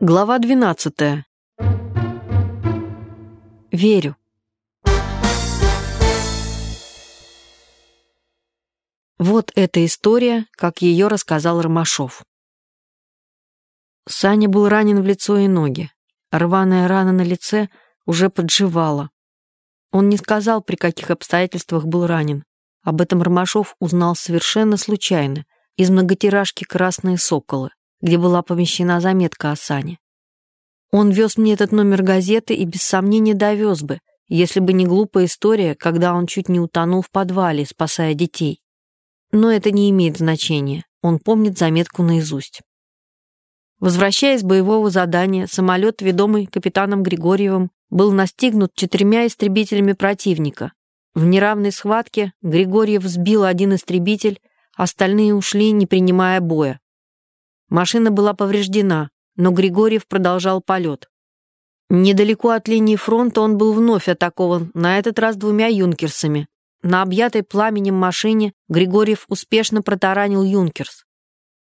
Глава 12. Верю. Вот эта история, как ее рассказал Ромашов. Саня был ранен в лицо и ноги. Рваная рана на лице уже подживала. Он не сказал, при каких обстоятельствах был ранен. Об этом Ромашов узнал совершенно случайно, из многотиражки «Красные соколы», где была помещена заметка о Сане. Он вез мне этот номер газеты и без сомнения довез бы, если бы не глупая история, когда он чуть не утонул в подвале, спасая детей. Но это не имеет значения, он помнит заметку наизусть. Возвращаясь с боевого задания, самолет, ведомый капитаном Григорьевым, был настигнут четырьмя истребителями противника. В неравной схватке Григорьев сбил один истребитель, остальные ушли, не принимая боя. Машина была повреждена, но Григорьев продолжал полет. Недалеко от линии фронта он был вновь атакован, на этот раз двумя юнкерсами. На объятой пламенем машине Григорьев успешно протаранил юнкерс.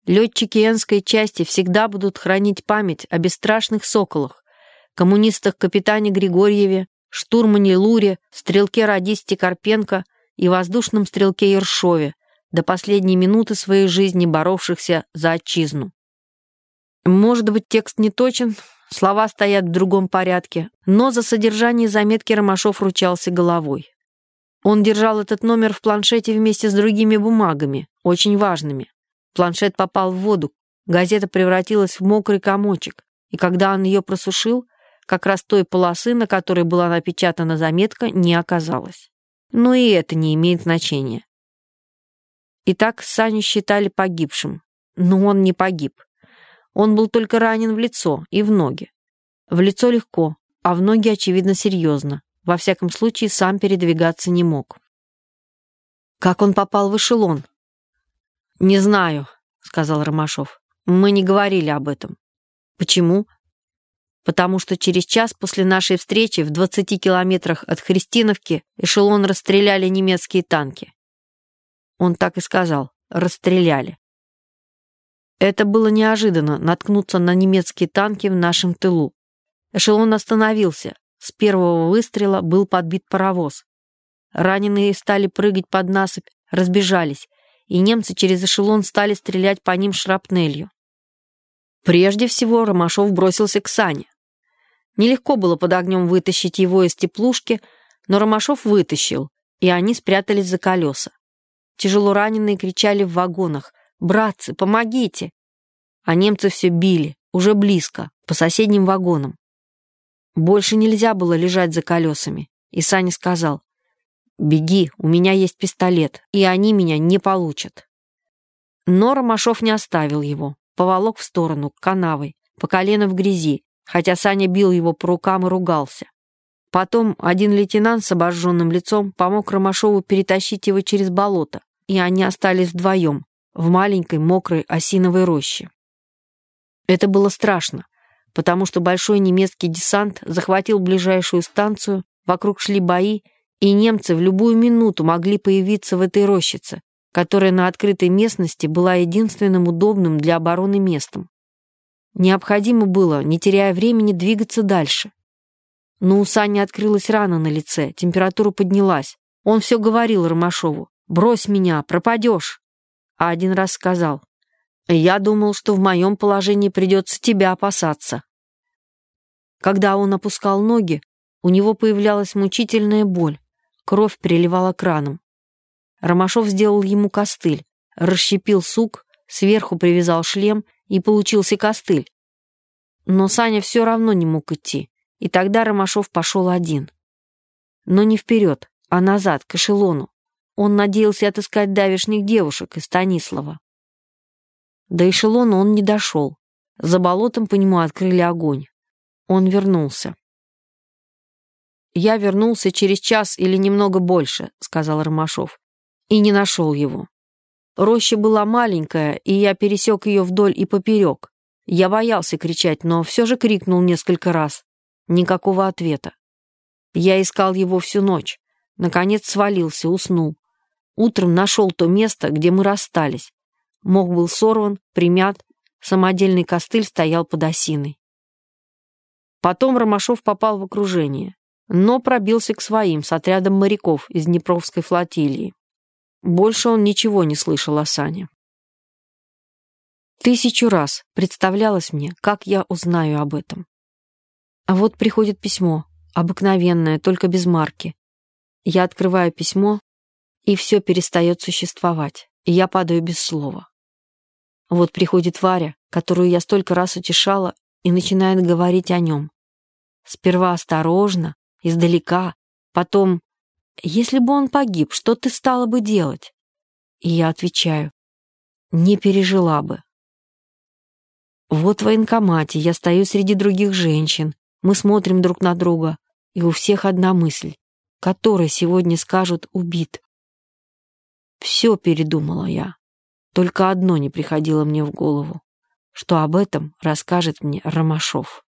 Летчики Энской части всегда будут хранить память о бесстрашных соколах, коммунистах-капитане Григорьеве, штурмане Луре, стрелке-радисте Карпенко и воздушном стрелке Ершове, до последней минуты своей жизни боровшихся за отчизну. Может быть, текст не точен, слова стоят в другом порядке, но за содержание заметки Ромашов ручался головой. Он держал этот номер в планшете вместе с другими бумагами, очень важными. Планшет попал в воду, газета превратилась в мокрый комочек, и когда он ее просушил, как раз той полосы, на которой была напечатана заметка, не оказалось. Но и это не имеет значения. Итак, Саню считали погибшим, но он не погиб. Он был только ранен в лицо и в ноги. В лицо легко, а в ноги, очевидно, серьезно. Во всяком случае, сам передвигаться не мог. Как он попал в эшелон? «Не знаю», — сказал Ромашов. «Мы не говорили об этом». «Почему?» «Потому что через час после нашей встречи в 20 километрах от Христиновки эшелон расстреляли немецкие танки». Он так и сказал. «Расстреляли». Это было неожиданно, наткнуться на немецкие танки в нашем тылу. Эшелон остановился. С первого выстрела был подбит паровоз. Раненые стали прыгать под насыпь, разбежались, и немцы через эшелон стали стрелять по ним шрапнелью. Прежде всего Ромашов бросился к Сане. Нелегко было под огнем вытащить его из теплушки, но Ромашов вытащил, и они спрятались за колеса. Тяжело раненые кричали в вагонах «Братцы, помогите!» А немцы все били, уже близко, по соседним вагонам. Больше нельзя было лежать за колесами, и Саня сказал «Беги, у меня есть пистолет, и они меня не получат». Но Ромашов не оставил его, поволок в сторону, к канавой, по колено в грязи, хотя Саня бил его по рукам и ругался. Потом один лейтенант с обожженным лицом помог Ромашову перетащить его через болото, и они остались вдвоем, в маленькой мокрой осиновой роще. Это было страшно, потому что большой немецкий десант захватил ближайшую станцию, вокруг шли бои, и немцы в любую минуту могли появиться в этой рощице, которая на открытой местности была единственным удобным для обороны местом. Необходимо было, не теряя времени, двигаться дальше. Но у Сани открылась рана на лице, температура поднялась. Он все говорил Ромашову. «Брось меня, пропадешь!» а один раз сказал, «Я думал, что в моем положении придется тебя опасаться». Когда он опускал ноги, у него появлялась мучительная боль, кровь переливала краном. Ромашов сделал ему костыль, расщепил сук, сверху привязал шлем, и получился костыль. Но Саня все равно не мог идти, и тогда Ромашов пошел один. Но не вперед, а назад, к эшелону. Он надеялся отыскать давишних девушек из Станислава. До эшелона он не дошел. За болотом по нему открыли огонь. Он вернулся. «Я вернулся через час или немного больше», — сказал Ромашов, и не нашел его. Роща была маленькая, и я пересек ее вдоль и поперек. Я боялся кричать, но все же крикнул несколько раз. Никакого ответа. Я искал его всю ночь. Наконец свалился, уснул. Утром нашел то место, где мы расстались. Мох был сорван, примят, самодельный костыль стоял под осиной. Потом Ромашов попал в окружение, но пробился к своим с отрядом моряков из Днепровской флотилии. Больше он ничего не слышал о Сане. Тысячу раз представлялось мне, как я узнаю об этом. А вот приходит письмо, обыкновенное, только без марки. Я открываю письмо, и все перестает существовать, и я падаю без слова. Вот приходит Варя, которую я столько раз утешала, и начинает говорить о нем. Сперва осторожно, издалека, потом «Если бы он погиб, что ты стала бы делать?» И я отвечаю «Не пережила бы». Вот в военкомате я стою среди других женщин, мы смотрим друг на друга, и у всех одна мысль, которой сегодня скажут «убит». Все передумала я. Только одно не приходило мне в голову, что об этом расскажет мне Ромашов.